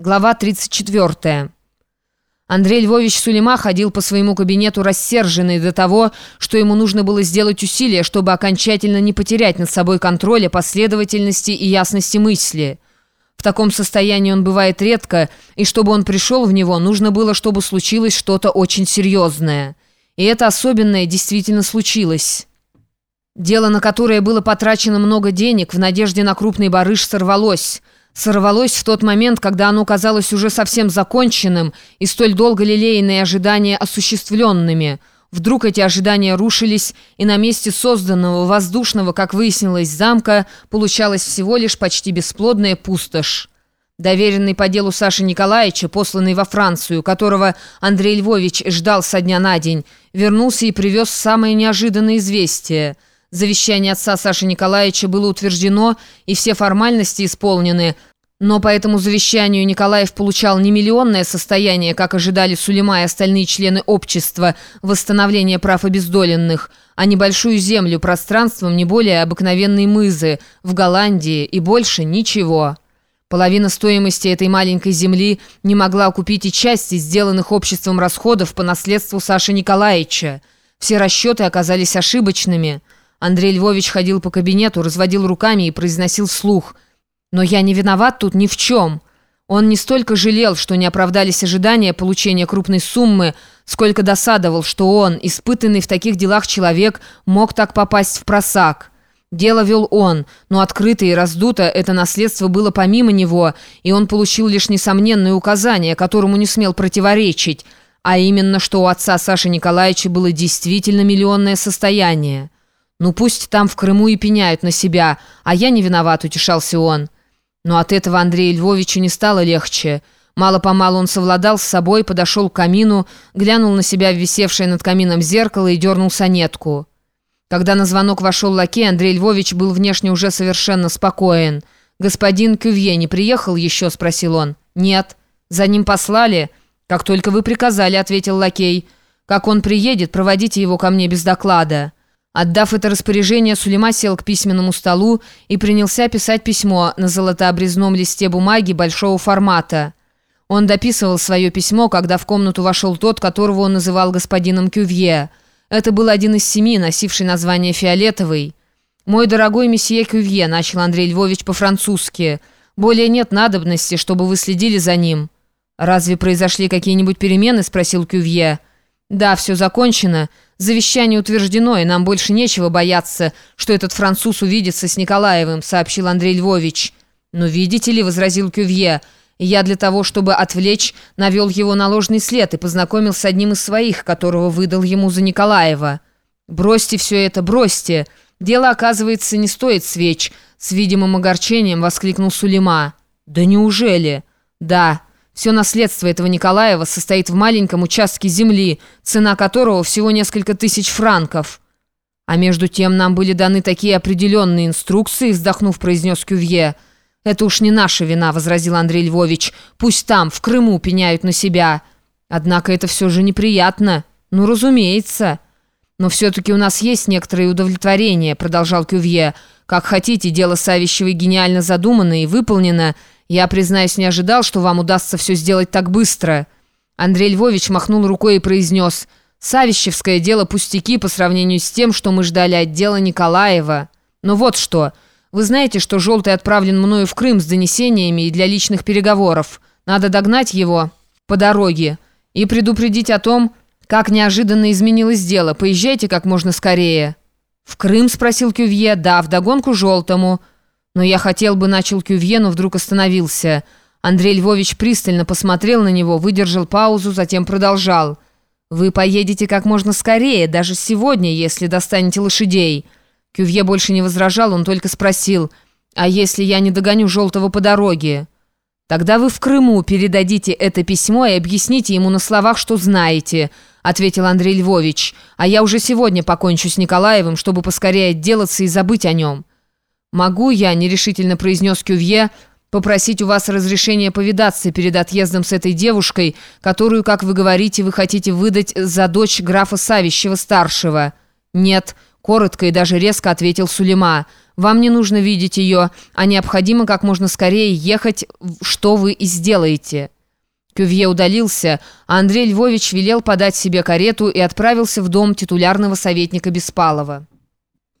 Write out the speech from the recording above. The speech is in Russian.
Глава 34. Андрей Львович Сулейма ходил по своему кабинету рассерженный до того, что ему нужно было сделать усилия, чтобы окончательно не потерять над собой контроля, последовательности и ясности мысли. В таком состоянии он бывает редко, и чтобы он пришел в него, нужно было, чтобы случилось что-то очень серьезное. И это особенное действительно случилось. Дело, на которое было потрачено много денег, в надежде на крупный барыш, сорвалось – сорвалось в тот момент, когда оно казалось уже совсем законченным и столь долго лелеянные ожидания осуществленными. Вдруг эти ожидания рушились, и на месте созданного воздушного, как выяснилось, замка получалась всего лишь почти бесплодная пустошь. Доверенный по делу Саши Николаевича, посланный во Францию, которого Андрей Львович ждал со дня на день, вернулся и привез самое неожиданное известие – Завещание отца Саши Николаевича было утверждено, и все формальности исполнены, но по этому завещанию Николаев получал не миллионное состояние, как ожидали Сулейма и остальные члены общества восстановления прав обездоленных, а небольшую землю пространством не более обыкновенной мызы в Голландии и больше ничего. Половина стоимости этой маленькой земли не могла купить и части сделанных обществом расходов по наследству Саши Николаевича. Все расчеты оказались ошибочными – Андрей Львович ходил по кабинету, разводил руками и произносил вслух. «Но я не виноват тут ни в чем». Он не столько жалел, что не оправдались ожидания получения крупной суммы, сколько досадовал, что он, испытанный в таких делах человек, мог так попасть в просак. Дело вел он, но открыто и раздуто это наследство было помимо него, и он получил лишь несомненное указание, которому не смел противоречить, а именно, что у отца Саши Николаевича было действительно миллионное состояние. «Ну пусть там в Крыму и пеняют на себя, а я не виноват», — утешался он. Но от этого Андрею Львовичу не стало легче. Мало-помалу он совладал с собой, подошел к камину, глянул на себя в висевшее над камином зеркало и дернул сонетку. Когда на звонок вошел лакей, Андрей Львович был внешне уже совершенно спокоен. «Господин Кювье не приехал еще?» — спросил он. «Нет». «За ним послали?» «Как только вы приказали», — ответил лакей. «Как он приедет, проводите его ко мне без доклада». Отдав это распоряжение, Сулейма сел к письменному столу и принялся писать письмо на золотообрезном листе бумаги большого формата. Он дописывал свое письмо, когда в комнату вошел тот, которого он называл господином Кювье. Это был один из семи, носивший название «Фиолетовый». «Мой дорогой месье Кювье», — начал Андрей Львович по-французски, — «более нет надобности, чтобы вы следили за ним». «Разве произошли какие-нибудь перемены?» — спросил Кювье. «Да, все закончено. Завещание утверждено, и нам больше нечего бояться, что этот француз увидится с Николаевым», — сообщил Андрей Львович. «Но видите ли», — возразил Кювье, — «я для того, чтобы отвлечь, навел его на ложный след и познакомил с одним из своих, которого выдал ему за Николаева». «Бросьте все это, бросьте! Дело, оказывается, не стоит свеч», — с видимым огорчением воскликнул Сулейма. «Да неужели?» «Да». Все наследство этого Николаева состоит в маленьком участке земли, цена которого всего несколько тысяч франков. А между тем нам были даны такие определенные инструкции, вздохнув, произнес Кювье. «Это уж не наша вина», — возразил Андрей Львович. «Пусть там, в Крыму, пеняют на себя. Однако это все же неприятно. Ну, разумеется». «Но все-таки у нас есть некоторые удовлетворения», — продолжал Кювье. «Как хотите, дело Савищевой гениально задумано и выполнено». «Я, признаюсь, не ожидал, что вам удастся все сделать так быстро». Андрей Львович махнул рукой и произнес «Савищевское дело пустяки по сравнению с тем, что мы ждали от дела Николаева. Но вот что. Вы знаете, что Желтый отправлен мною в Крым с донесениями и для личных переговоров. Надо догнать его по дороге и предупредить о том, как неожиданно изменилось дело. Поезжайте как можно скорее». «В Крым?» – спросил Кювье. «Да, вдогонку Желтому». «Но я хотел бы», — начал Кювье, но вдруг остановился. Андрей Львович пристально посмотрел на него, выдержал паузу, затем продолжал. «Вы поедете как можно скорее, даже сегодня, если достанете лошадей». Кювье больше не возражал, он только спросил, «А если я не догоню Желтого по дороге?» «Тогда вы в Крыму передадите это письмо и объясните ему на словах, что знаете», — ответил Андрей Львович. «А я уже сегодня покончу с Николаевым, чтобы поскорее отделаться и забыть о нем». «Могу я», — нерешительно произнес Кювье, «попросить у вас разрешения повидаться перед отъездом с этой девушкой, которую, как вы говорите, вы хотите выдать за дочь графа Савищева-старшего?» «Нет», — коротко и даже резко ответил Сулейма. Вам не нужно видеть ее, а необходимо как можно скорее ехать, что вы и сделаете». Кювье удалился, а Андрей Львович велел подать себе карету и отправился в дом титулярного советника Беспалова.